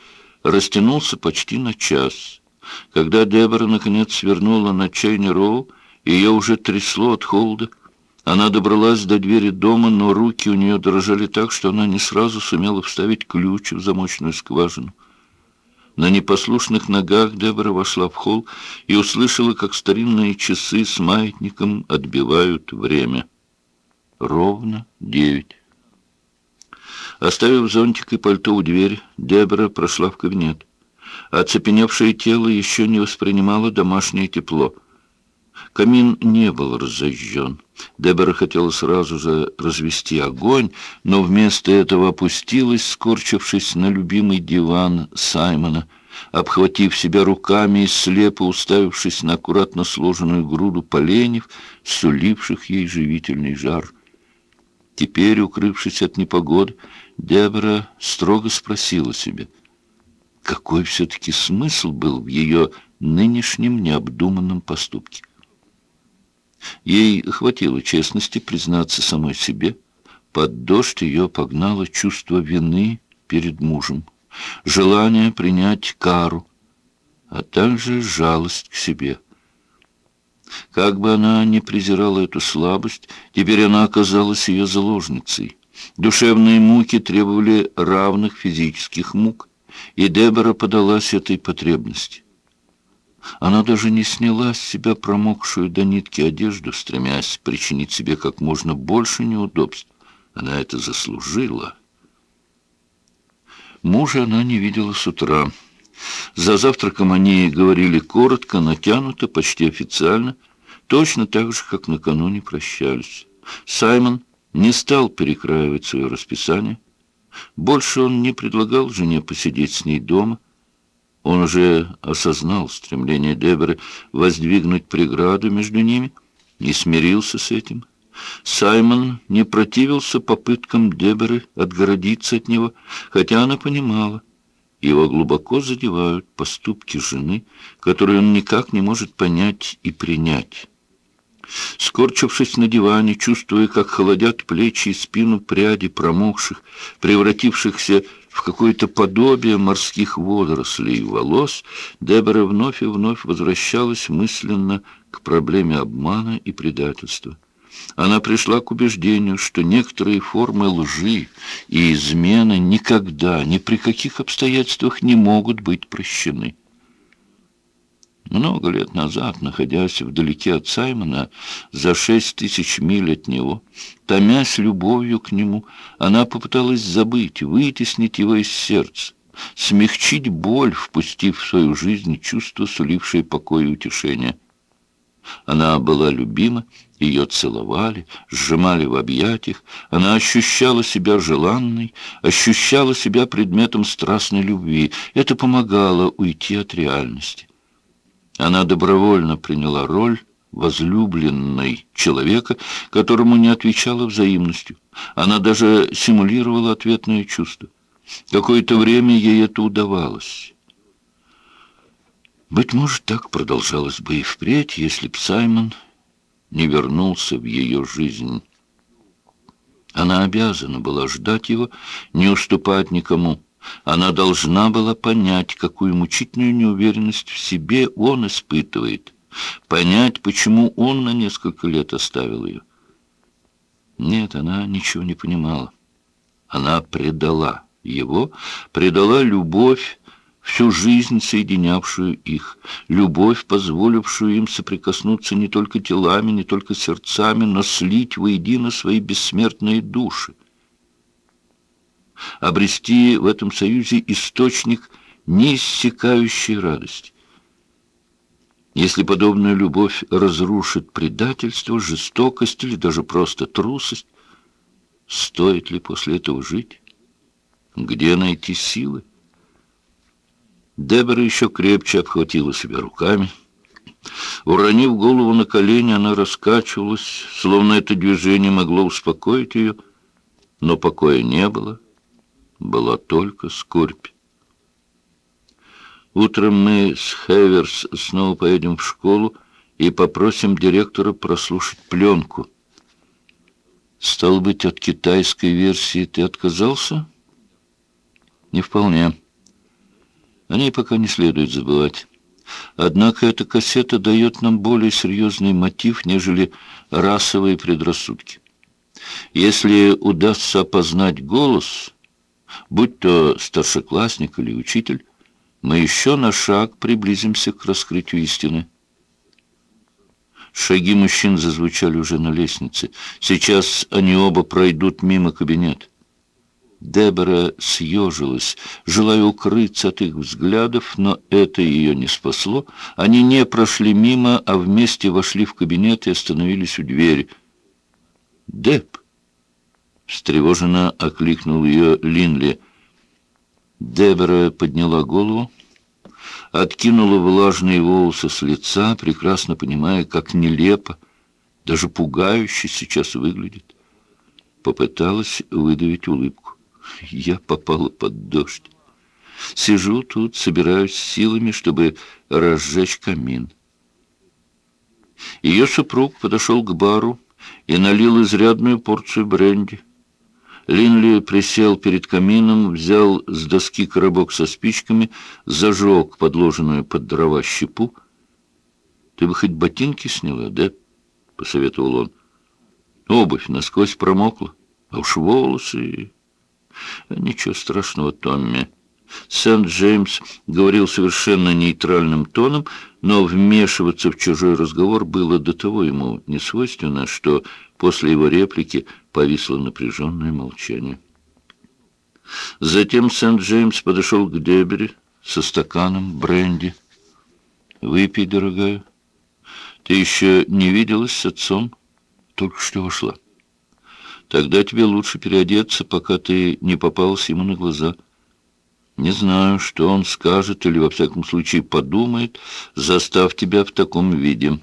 растянулся почти на час — когда Дебора, наконец, свернула на Чейни-Роу, ее уже трясло от холода. Она добралась до двери дома, но руки у нее дрожали так, что она не сразу сумела вставить ключ в замочную скважину. На непослушных ногах Дебора вошла в холл и услышала, как старинные часы с маятником отбивают время. Ровно девять. Оставив зонтик и пальто у двери, Дебора прошла в кабинет. Оцепеневшее тело еще не воспринимало домашнее тепло. Камин не был разожжен. Дебора хотела сразу же развести огонь, но вместо этого опустилась, скорчившись на любимый диван Саймона, обхватив себя руками и слепо уставившись на аккуратно сложенную груду поленьев, суливших ей живительный жар. Теперь, укрывшись от непогоды, Дебора строго спросила себя — какой все-таки смысл был в ее нынешнем необдуманном поступке. Ей хватило честности признаться самой себе. Под дождь ее погнало чувство вины перед мужем, желание принять кару, а также жалость к себе. Как бы она ни презирала эту слабость, теперь она оказалась ее заложницей. Душевные муки требовали равных физических мук, и Дебора подалась этой потребности. Она даже не сняла с себя промокшую до нитки одежду, стремясь причинить себе как можно больше неудобств. Она это заслужила. Мужа она не видела с утра. За завтраком они говорили коротко, натянуто, почти официально, точно так же, как накануне прощались. Саймон не стал перекраивать свое расписание. Больше он не предлагал жене посидеть с ней дома. Он уже осознал стремление Деборы воздвигнуть преграду между ними и смирился с этим. Саймон не противился попыткам Деборы отгородиться от него, хотя она понимала, его глубоко задевают поступки жены, которые он никак не может понять и принять. Скорчившись на диване, чувствуя, как холодят плечи и спину пряди промокших, превратившихся в какое-то подобие морских водорослей волос, Дебора вновь и вновь возвращалась мысленно к проблеме обмана и предательства. Она пришла к убеждению, что некоторые формы лжи и измены никогда, ни при каких обстоятельствах не могут быть прощены. Много лет назад, находясь вдалеке от Саймона, за шесть тысяч миль от него, томясь любовью к нему, она попыталась забыть, вытеснить его из сердца, смягчить боль, впустив в свою жизнь чувство, сулившее покой и утешение. Она была любима, ее целовали, сжимали в объятиях, она ощущала себя желанной, ощущала себя предметом страстной любви. Это помогало уйти от реальности. Она добровольно приняла роль возлюбленной человека, которому не отвечала взаимностью. Она даже симулировала ответное чувство. Какое-то время ей это удавалось. Быть может, так продолжалось бы и впредь, если б Саймон не вернулся в ее жизнь. Она обязана была ждать его, не уступать никому. Она должна была понять, какую мучительную неуверенность в себе он испытывает, понять, почему он на несколько лет оставил ее. Нет, она ничего не понимала. Она предала его, предала любовь, всю жизнь соединявшую их, любовь, позволившую им соприкоснуться не только телами, не только сердцами, но слить воедино свои бессмертные души обрести в этом союзе источник неиссякающей радости. Если подобная любовь разрушит предательство, жестокость или даже просто трусость, стоит ли после этого жить? Где найти силы? Дебора еще крепче обхватила себя руками. Уронив голову на колени, она раскачивалась, словно это движение могло успокоить ее, но покоя не было была только скорбь. Утром мы с Хеверс снова поедем в школу и попросим директора прослушать пленку. Стал быть, от китайской версии ты отказался? Не вполне. О ней пока не следует забывать. Однако эта кассета дает нам более серьезный мотив, нежели расовые предрассудки. Если удастся опознать голос будь то старшеклассник или учитель, мы еще на шаг приблизимся к раскрытию истины. Шаги мужчин зазвучали уже на лестнице. Сейчас они оба пройдут мимо кабинет. Дебора съежилась, желая укрыться от их взглядов, но это ее не спасло. Они не прошли мимо, а вместе вошли в кабинет и остановились у двери. «Деб!» Встревоженно окликнул ее Линли. Дебора подняла голову, откинула влажные волосы с лица, прекрасно понимая, как нелепо, даже пугающе сейчас выглядит. Попыталась выдавить улыбку. Я попала под дождь. Сижу тут, собираюсь силами, чтобы разжечь камин. Ее супруг подошел к бару и налил изрядную порцию бренди. Линли присел перед камином, взял с доски коробок со спичками, зажег подложенную под дрова щепу. «Ты бы хоть ботинки сняла, да?» — посоветовал он. «Обувь насквозь промокла. А уж волосы... Ничего страшного, Томми. Сент-Джеймс говорил совершенно нейтральным тоном, но вмешиваться в чужой разговор было до того ему несвойственно, что после его реплики повисло напряженное молчание. Затем Сент-Джеймс подошел к Дебери со стаканом бренди. «Выпей, дорогая. Ты еще не виделась с отцом? Только что вошла. Тогда тебе лучше переодеться, пока ты не попалась ему на глаза». Не знаю, что он скажет или, во всяком случае, подумает, застав тебя в таком виде.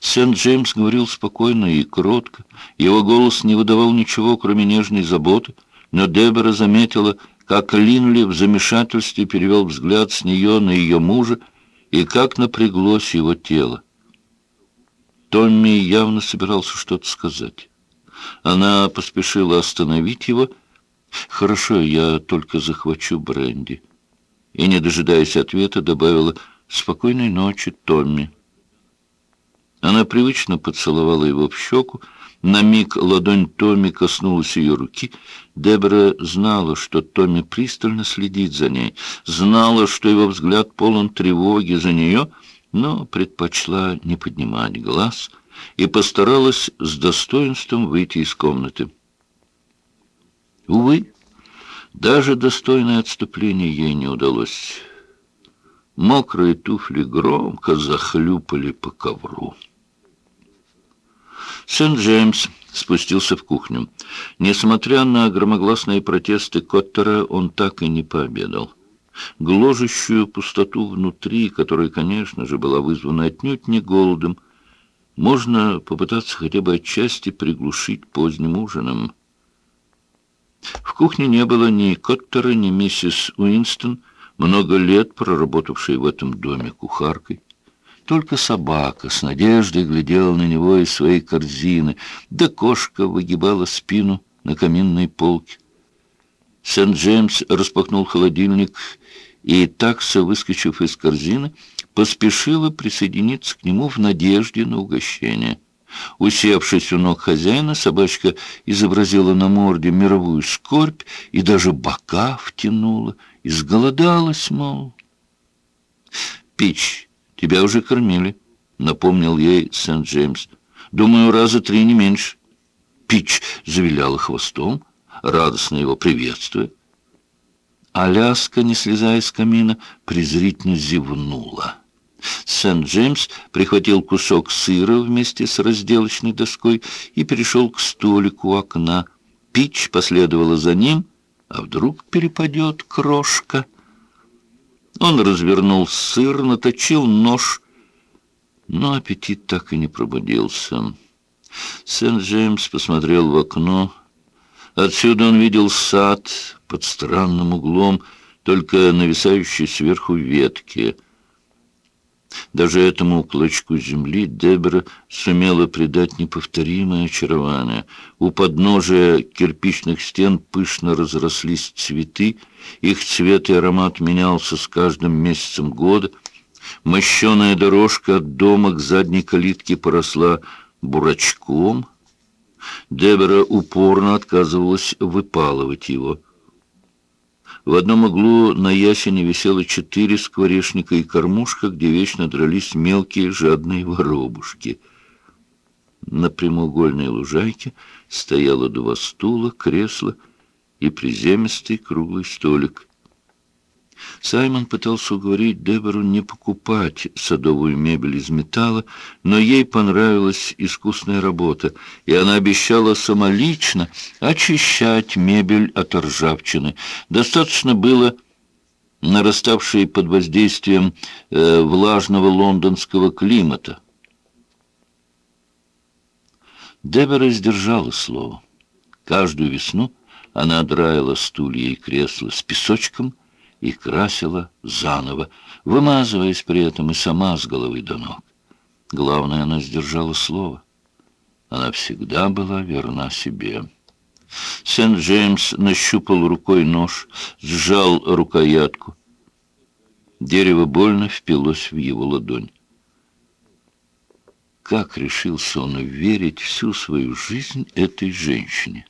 Сент-Джеймс говорил спокойно и кротко. Его голос не выдавал ничего, кроме нежной заботы, но Дебора заметила, как Линли в замешательстве перевел взгляд с нее на ее мужа и как напряглось его тело. Томми явно собирался что-то сказать. Она поспешила остановить его, «Хорошо, я только захвачу бренди». И, не дожидаясь ответа, добавила «Спокойной ночи, Томми». Она привычно поцеловала его в щеку. На миг ладонь Томми коснулась ее руки. Дебора знала, что Томми пристально следит за ней, знала, что его взгляд полон тревоги за нее, но предпочла не поднимать глаз и постаралась с достоинством выйти из комнаты. Увы, даже достойное отступление ей не удалось. Мокрые туфли громко захлюпали по ковру. Сент-Джеймс спустился в кухню. Несмотря на громогласные протесты Коттера, он так и не пообедал. Гложущую пустоту внутри, которая, конечно же, была вызвана отнюдь не голодом, можно попытаться хотя бы отчасти приглушить поздним ужином. В кухне не было ни Коттера, ни миссис Уинстон, много лет проработавшей в этом доме кухаркой. Только собака с надеждой глядела на него из своей корзины, да кошка выгибала спину на каминной полке. Сент-Джеймс распахнул холодильник, и такса, выскочив из корзины, поспешила присоединиться к нему в надежде на угощение. Усевшись у ног хозяина, собачка изобразила на морде мировую скорбь и даже бока втянула. Изголодалась, мол. «Пич, тебя уже кормили», — напомнил ей Сент-Джеймс. «Думаю, раза три не меньше». Пич завиляла хвостом, радостно его приветствуя. Аляска, не слезая с камина, презрительно зевнула. Сент-Джеймс прихватил кусок сыра вместе с разделочной доской и перешел к столику у окна. Пич последовала за ним, а вдруг перепадет крошка. Он развернул сыр, наточил нож, но аппетит так и не пробудился. Сент-Джеймс посмотрел в окно. Отсюда он видел сад под странным углом, только нависающий сверху ветки — даже этому клочку земли Дебра сумела придать неповторимое очарование. У подножия кирпичных стен пышно разрослись цветы, их цвет и аромат менялся с каждым месяцем года. Мощеная дорожка от дома к задней калитке поросла бурачком. Дебора упорно отказывалась выпалывать его. В одном углу на ясене висело четыре скворечника и кормушка, где вечно дрались мелкие жадные воробушки. На прямоугольной лужайке стояло два стула, кресло и приземистый круглый столик. Саймон пытался уговорить Дебору не покупать садовую мебель из металла, но ей понравилась искусная работа, и она обещала самолично очищать мебель от ржавчины. Достаточно было нараставшей под воздействием э, влажного лондонского климата. Дебора сдержала слово. Каждую весну она драила стулья и кресла с песочком — и красила заново, вымазываясь при этом и сама с головы до ног. Главное, она сдержала слово. Она всегда была верна себе. Сент-Джеймс нащупал рукой нож, сжал рукоятку. Дерево больно впилось в его ладонь. как решился он верить всю свою жизнь этой женщине?